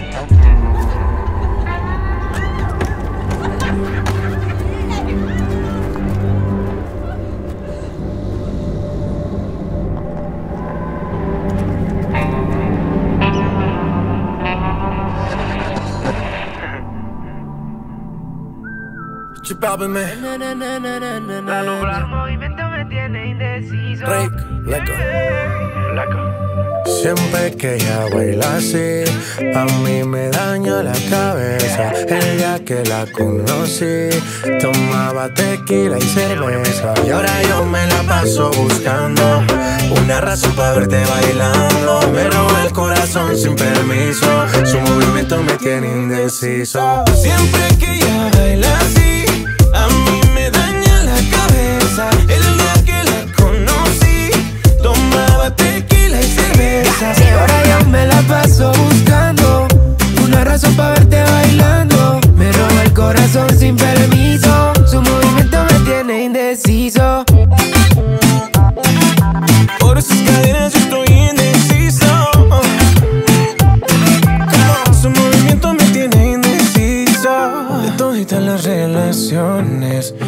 Okay. Chipápeme. Movimiento me tiene indeciso. Rick, leco. Siempre que ella baila así, a mí me daña la cabeza. El día que la conocí, tomaba tequila y cerveza. Y ahora yo me la paso buscando una razón para verte bailando. Me roba el corazón sin permiso, su movimiento me tiene indeciso. Siempre que ella baila así,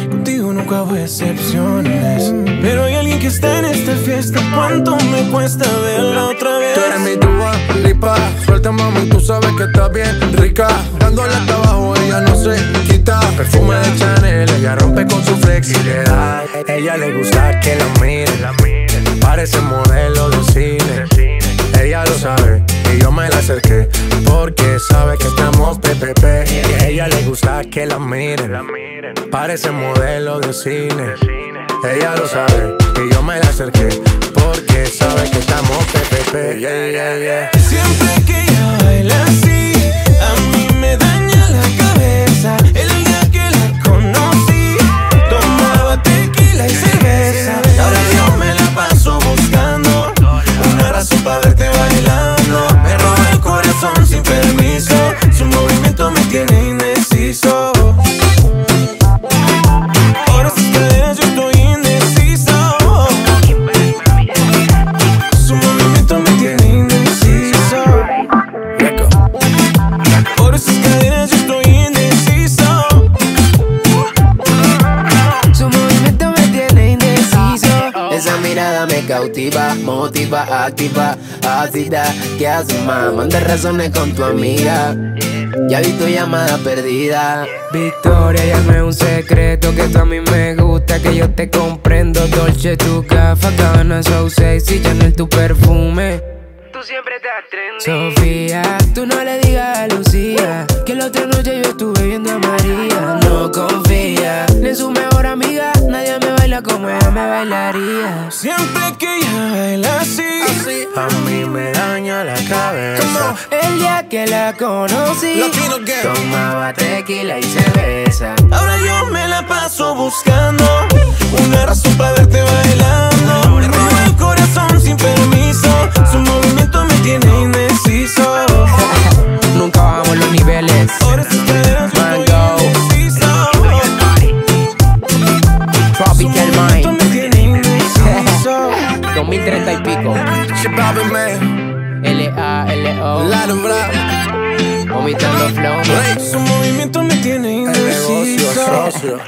contigo nunca hubo excepciones. Pero hay alguien que está en esta fiesta. ¿Cuánto me cuesta verla otra vez? Tú eres mi tuba, lipa. Suelta, mami, tú sabes que está bien rica. Dándole hasta abajo, ella no se quita. Perfume de Chanel, ella rompe con su flexibilidad. Ella le gusta que la miren. Parece modelo de cine. Ella lo sabe y yo me la acerqué porque sabe que estamos PPP. Y a ella le gusta que la miren. Parece modelo de cine. Ella lo sabe y yo me la acerqué porque sabe que estamos PPP. Siempre que ella cautiva, motiva, activa, ácida. ¿Qué haces, más? Manda razones con tu amiga. Ya vi tu llamada perdida. Victoria, llame un secreto que tú a mí me gusta, que yo te comprendo. Dolce, tu gafa, cabana, so sexy, Chanel, tu perfume. Tú siempre estás trendy. Sofía, tú no le digas a Lucía que la otra noche yo estuve viendo a María. No confía ni en su mejor amiga, nadie me baila como ella me bailaría. Siempre que ella baila así, a mí me daña la cabeza. El día que la conocí, tomaba tequila y cerveza. Ahora yo me la paso buscando una razón para verte bailando. Me roba el corazón sin permiso. Su movimiento me tiene indeciso. Nunca bajamos los niveles. Yo Mango. Tropical Mind. me tiene indeciso. 2030 y pico. L-A-L-O. Latin Rap. Vomitando flow. Su movimiento me tiene indeciso.